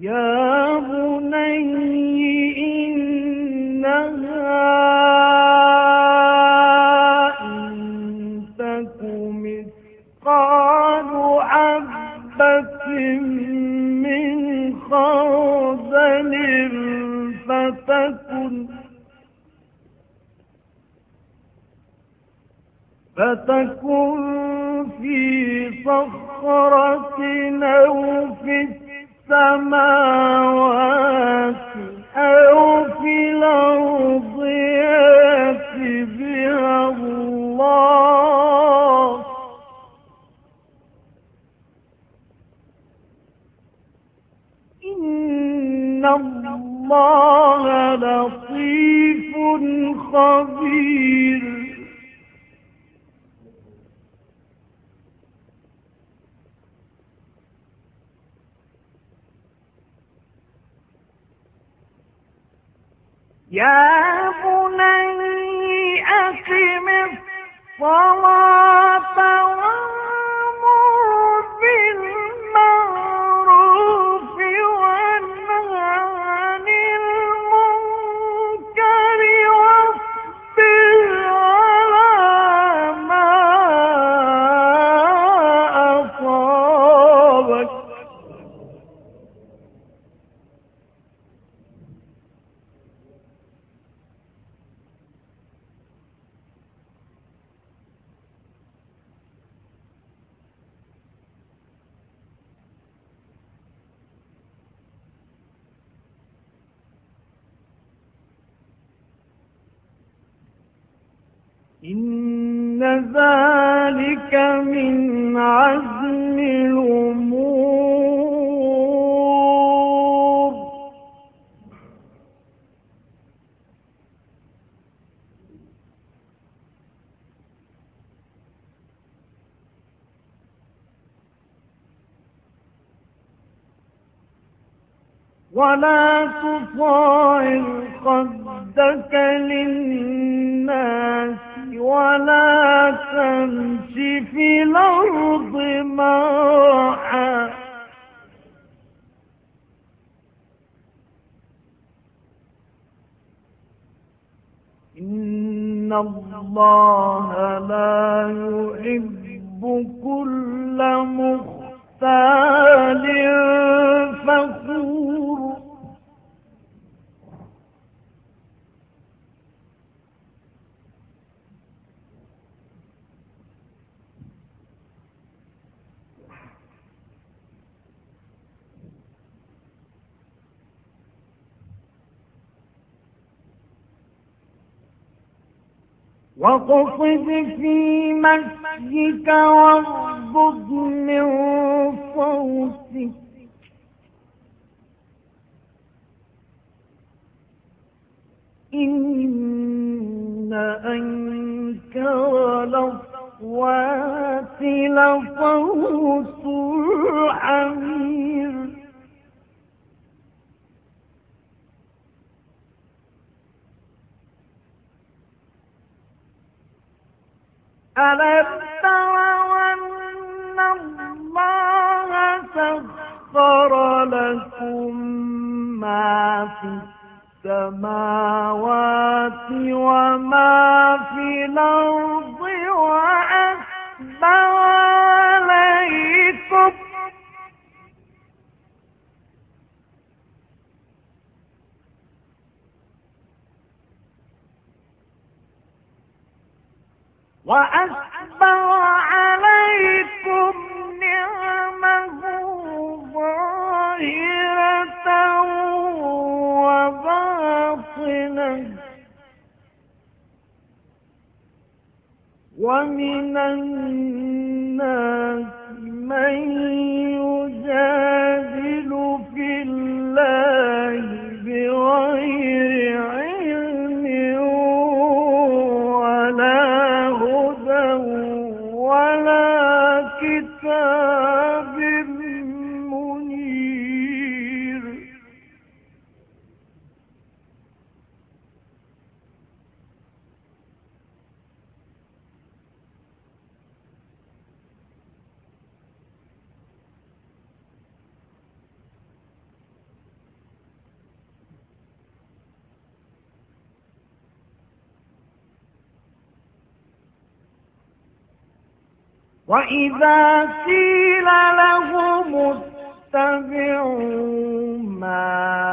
يا بني إنها إن مثقال من فتكن فتكن في صخرة أو في السماوات أو في الأرض يأت بها الله. إن الله لطيف خبير. يا بني أقم الصلاة إن ذلك من عزم الأمور. ولا تصاعر خدك للناس ولا تمش في الأرض مرحا إن الله لا يحب كل مختال فخور. واقصد في مشيك واغضض من صوتك. إن أنكر الأصوات لصوت الحمير ألم تروا أن الله سخر لكم ما في السماوات وما في الأرض وأسبغ عليكم وأسبغ عليكم نعمه ظاهرة وباطنة. ومن الناس من يجادل وإذا قيل لهم اتبعوا ما